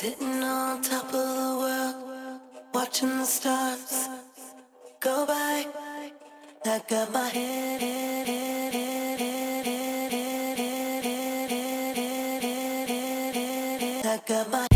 Sitting on top of the world, watching the stars go by. I got my head, in. head, head,